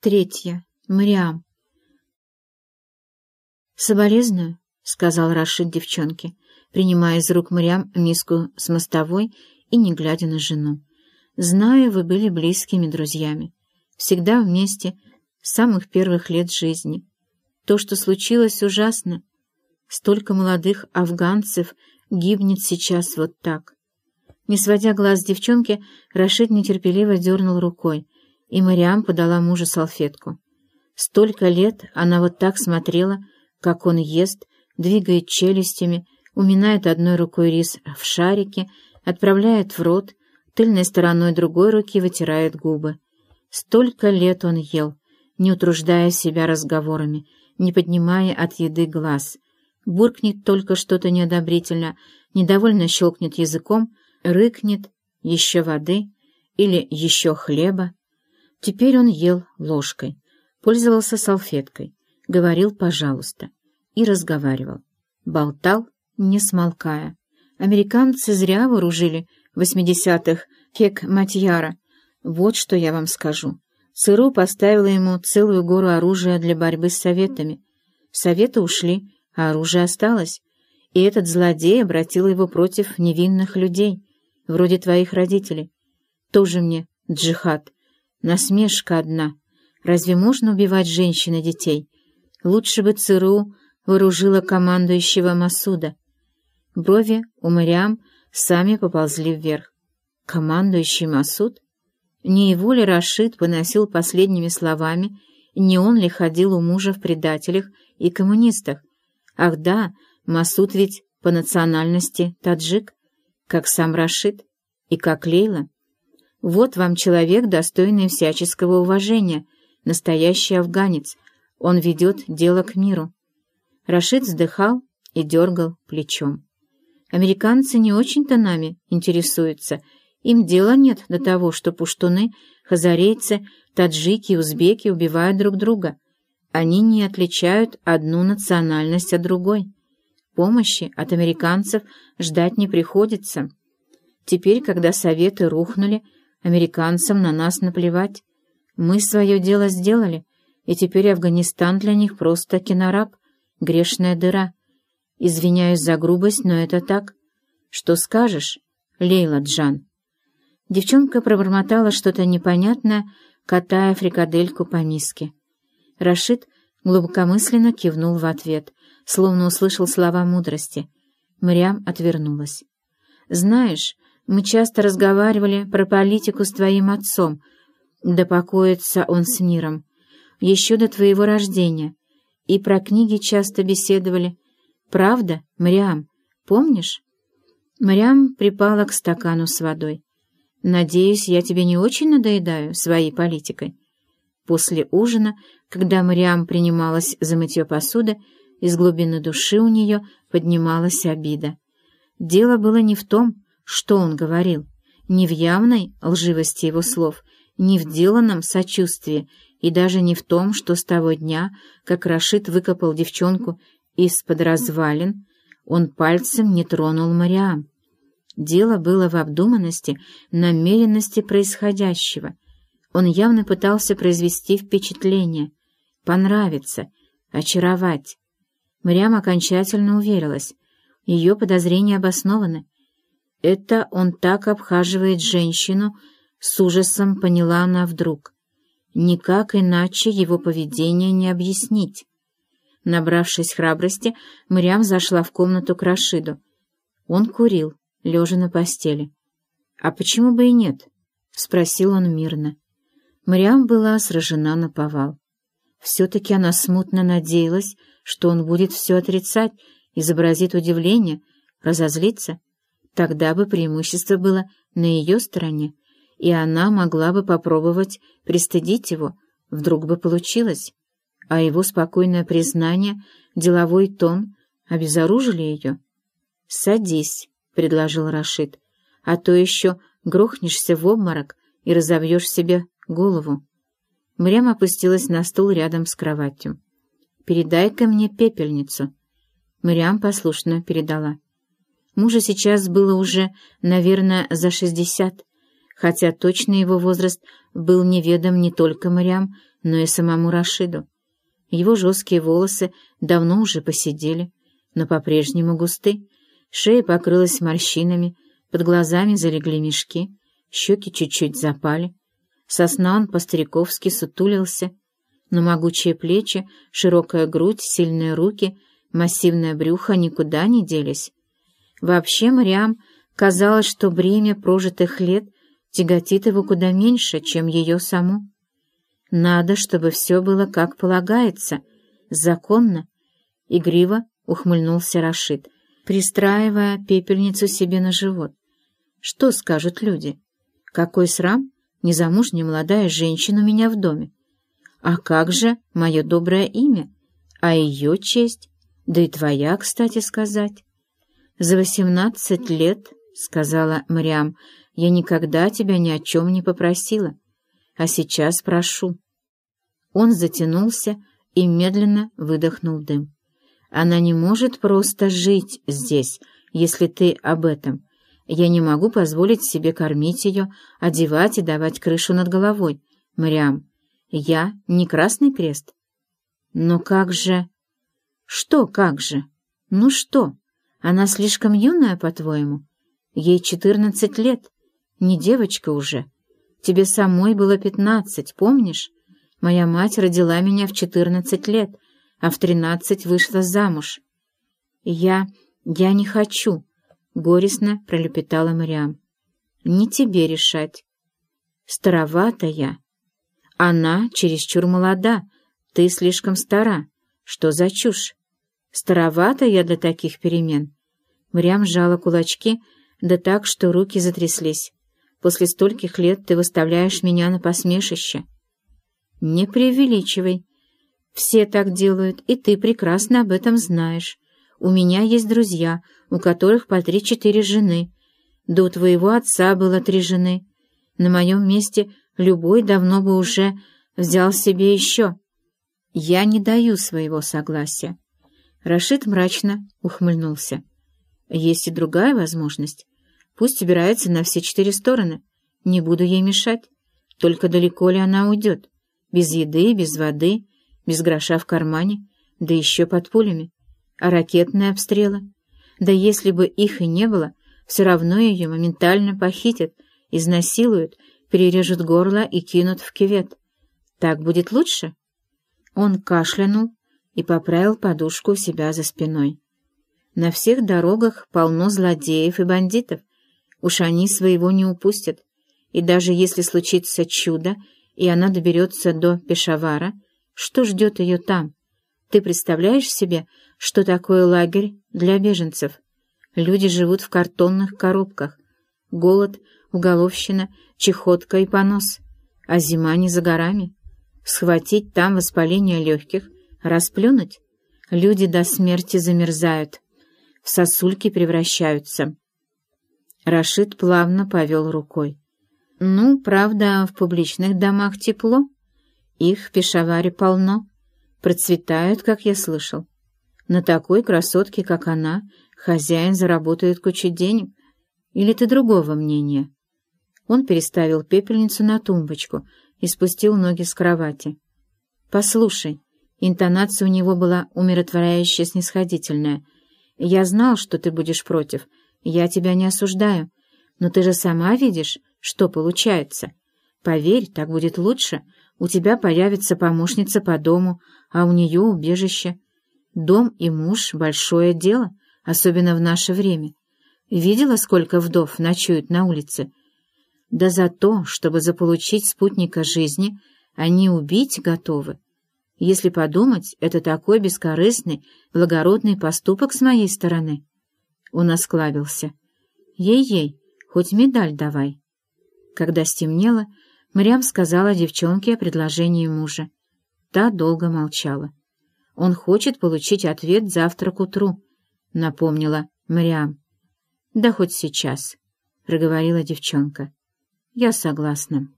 Третье. Мариам. «Соболезную», — сказал Рашид девчонке, принимая из рук Мариам миску с мостовой и не глядя на жену. «Знаю, вы были близкими друзьями, всегда вместе, с самых первых лет жизни. То, что случилось, ужасно. Столько молодых афганцев гибнет сейчас вот так». Не сводя глаз с девчонки, Рашид нетерпеливо дернул рукой, и Мариам подала мужу салфетку. Столько лет она вот так смотрела, как он ест, двигает челюстями, уминает одной рукой рис в шарике, отправляет в рот, тыльной стороной другой руки вытирает губы. Столько лет он ел, не утруждая себя разговорами, не поднимая от еды глаз. Буркнет только что-то неодобрительно, недовольно щелкнет языком, рыкнет «еще воды» или «еще хлеба». Теперь он ел ложкой, пользовался салфеткой, говорил «пожалуйста» и разговаривал. Болтал, не смолкая. Американцы зря вооружили в 80-х Кек Матьяра. Вот что я вам скажу. ЦРУ поставила ему целую гору оружия для борьбы с Советами. Советы ушли, а оружие осталось. И этот злодей обратил его против невинных людей, вроде твоих родителей. Тоже мне джихад. Насмешка одна. Разве можно убивать женщин и детей? Лучше бы ЦРУ вооружила командующего Масуда. Брови у Мариам сами поползли вверх. Командующий Масуд? Не его ли Рашид выносил последними словами, не он ли ходил у мужа в предателях и коммунистах? Ах да, Масуд ведь по национальности таджик, как сам Рашид и как Лейла. Вот вам человек, достойный всяческого уважения, настоящий афганец. Он ведет дело к миру. Рашид вздыхал и дергал плечом. Американцы не очень-то нами интересуются. Им дела нет до того, что пуштуны, хазарейцы, таджики и узбеки убивают друг друга. Они не отличают одну национальность от другой. Помощи от американцев ждать не приходится. Теперь, когда советы рухнули, Американцам на нас наплевать. Мы свое дело сделали, и теперь Афганистан для них просто кинораб, грешная дыра. Извиняюсь за грубость, но это так. Что скажешь, Лейла Джан?» Девчонка пробормотала что-то непонятное, катая фрикадельку по миске. Рашид глубокомысленно кивнул в ответ, словно услышал слова мудрости. Мрям отвернулась. «Знаешь, мы часто разговаривали про политику с твоим отцом. Да покоится он с миром. Еще до твоего рождения. И про книги часто беседовали. Правда, Мариам, помнишь? Мариам припала к стакану с водой. «Надеюсь, я тебе не очень надоедаю своей политикой». После ужина, когда Мариам принималась за мытье посуды, из глубины души у нее поднималась обида. Дело было не в том, что он говорил, не в явной лживости его слов, не в деланном сочувствии и даже не в том, что с того дня, как Рашид выкопал девчонку из-под развалин, он пальцем не тронул Мариам. Дело было в обдуманности, намеренности происходящего. Он явно пытался произвести впечатление, понравиться, очаровать. Мариам окончательно уверилась. Ее подозрения обоснованы. Это он так обхаживает женщину, с ужасом поняла она вдруг. Никак иначе его поведение не объяснить. Набравшись храбрости, Мариам зашла в комнату к Рашиду. Он курил, лежа на постели. «А почему бы и нет?» — спросил он мирно. Мариам была сражена на повал. Все-таки она смутно надеялась, что он будет все отрицать, изобразит удивление, разозлиться. Тогда бы преимущество было на ее стороне, и она могла бы попробовать пристыдить его, вдруг бы получилось. А его спокойное признание, деловой тон обезоружили ее. «Садись», — предложил Рашид, — «а то еще грохнешься в обморок и разобьешь себе голову». Мрям опустилась на стул рядом с кроватью. «Передай-ка мне пепельницу». Мрям послушно передала. Мужа сейчас было уже, наверное, за шестьдесят, хотя точно его возраст был неведом не только морям, но и самому Рашиду. Его жесткие волосы давно уже посидели, но по-прежнему густы, шея покрылась морщинами, под глазами залегли мешки, щеки чуть-чуть запали. Сосна он по-стариковски сутулился, но могучие плечи, широкая грудь, сильные руки, массивное брюхо никуда не делись. Вообще Мариам казалось, что бремя прожитых лет тяготит его куда меньше, чем ее саму. Надо, чтобы все было как полагается, законно. Игриво ухмыльнулся Рашид, пристраивая пепельницу себе на живот. Что скажут люди? Какой срам? Незамужняя молодая женщина у меня в доме. А как же мое доброе имя? А ее честь? Да и твоя, кстати сказать. За восемнадцать лет, — сказала Мариам, — я никогда тебя ни о чем не попросила а сейчас прошу». Он затянулся и медленно выдохнул дым. «Она не может просто жить здесь, если ты об этом. Я не могу позволить себе кормить ее, одевать и давать крышу над головой. Мариам, я не Красный Крест». «Но как же...» «Что как же? Ну что, она слишком юная, по-твоему? Ей четырнадцать лет, не девочка уже». Тебе самой было пятнадцать, помнишь? Моя мать родила меня в четырнадцать лет, а в тринадцать вышла замуж. Я... я не хочу, — горестно пролепетала Мариам. Не тебе решать. Старовата я. Она чересчур молода, ты слишком стара. Что за чушь? Старовата я для таких перемен. Мариам сжала кулачки, да так, что руки затряслись. После стольких лет ты выставляешь меня на посмешище. Не преувеличивай. Все так делают, и ты прекрасно об этом знаешь. У меня есть друзья, у которых по три-четыре жены. Да у твоего отца было три жены. На моем месте любой давно бы уже взял себе еще. Я не даю своего согласия. Рашид мрачно ухмыльнулся. Есть и другая возможность. Пусть убирается на все четыре стороны. Не буду ей мешать. Только далеко ли она уйдет? Без еды, без воды, без гроша в кармане, да еще под пулями. А ракетные обстрелы? Да если бы их и не было, все равно ее моментально похитят, изнасилуют, перережут горло и кинут в кювет. Так будет лучше? Он кашлянул и поправил подушку у себя за спиной. На всех дорогах полно злодеев и бандитов. Уж они своего не упустят. И даже если случится чудо, и она доберется до Пешавара, что ждет ее там? Ты представляешь себе, что такое лагерь для беженцев? Люди живут в картонных коробках. Голод, уголовщина, чехотка и понос. А зима не за горами. Схватить там воспаление легких, расплюнуть? Люди до смерти замерзают, в сосульки превращаются. Рашид плавно повел рукой. «Ну, правда, в публичных домах тепло. Их в Пешаваре полно. Процветают, как я слышал. На такой красотке, как она, хозяин заработает кучу денег. Или ты другого мнения?» Он переставил пепельницу на тумбочку и спустил ноги с кровати. «Послушай». Интонация у него была умиротворяющая снисходительная. «Я знал, что ты будешь против, я тебя не осуждаю, но ты же сама видишь, что получается. Поверь, так будет лучше. У тебя появится помощница по дому, а у нее убежище. Дом и муж — большое дело, особенно в наше время. Видела, сколько вдов ночуют на улице? Да за то, чтобы заполучить спутника жизни, они убить готовы. Если подумать, это такой бескорыстный, благородный поступок с моей стороны. Он осклабился. «Ей-ей, хоть медаль давай». Когда стемнело, Мариам сказала девчонке о предложении мужа. Та долго молчала. «Он хочет получить ответ завтра к утру», — напомнила Мариам. «Да хоть сейчас», — проговорила девчонка. «Я согласна».